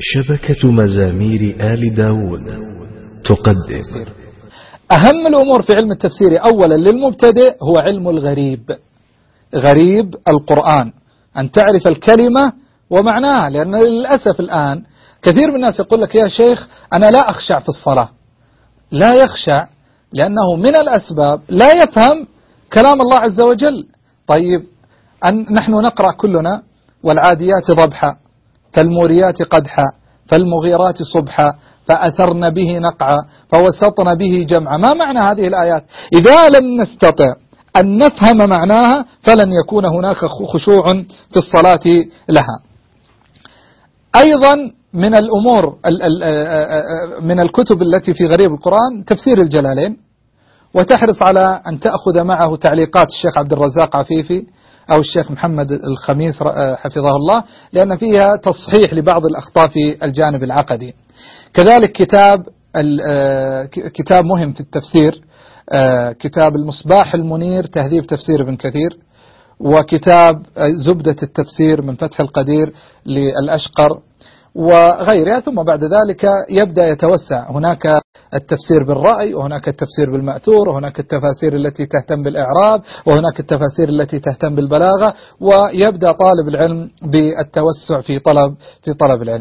شبكة مزامير آل داود تقدم. أهم الأمور في علم التفسير أولا للمبتدئ هو علم الغريب. غريب القرآن. أن تعرف الكلمة ومعناها لأن للأسف الآن كثير من الناس يقول لك يا شيخ أنا لا أخشع في الصلاة. لا يخشع لأنه من الأسباب لا يفهم كلام الله عز وجل. طيب أن نحن نقرأ كلنا والعاديات ضبحا. فالموريات قدحا فالمغيرات صبحا فأثرن به نقعا فوسطن به جمعا. ما معنى هذه الآيات؟ إذا لم نستطع أن نفهم معناها فلن يكون هناك خشوع في الصلاة لها. أيضا من الأمور من الكتب التي في غريب القرآن تفسير الجلالين. وتحرص على أن تأخذ معه تعليقات الشيخ عبد الرزاق عفيفي. أو الشيخ محمد الخميس آه، حفظه الله لأن فيها تصحيح لبعض الأخطاء في الجانب العقدي. كذلك كتاب آه، كتاب مهم في التفسير آه، كتاب المصباح المنير تهذيب تفسير ابن كثير وكتاب زبدة التفسير من فتح القدير للأشقر. وغيرها. ثم بعد ذلك يبدأ يتوسع. هناك التفسير بالرأي وهناك التفسير بالمأثور وهناك التفاسير التي تهتم بالإعراب وهناك التفاسير التي تهتم بالبلاغة ويبدأ طالب العلم بالتوسع في طلب في طلب العلم.